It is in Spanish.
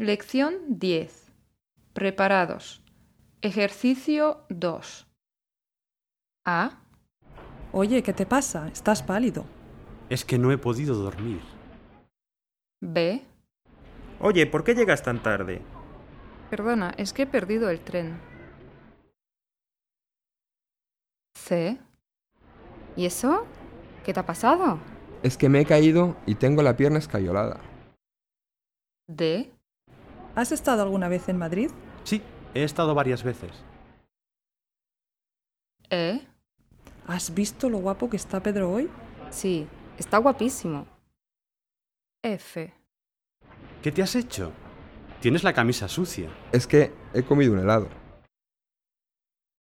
Lección 10. Preparados. Ejercicio 2. A. Oye, ¿qué te pasa? Estás pálido. Es que no he podido dormir. B. Oye, ¿por qué llegas tan tarde? Perdona, es que he perdido el tren. C. ¿Y eso? ¿Qué te ha pasado? Es que me he caído y tengo la pierna escayolada. D. ¿Has estado alguna vez en Madrid? Sí, he estado varias veces. E. ¿Has visto lo guapo que está Pedro hoy? Sí, está guapísimo. F. ¿Qué te has hecho? Tienes la camisa sucia. Es que he comido un helado.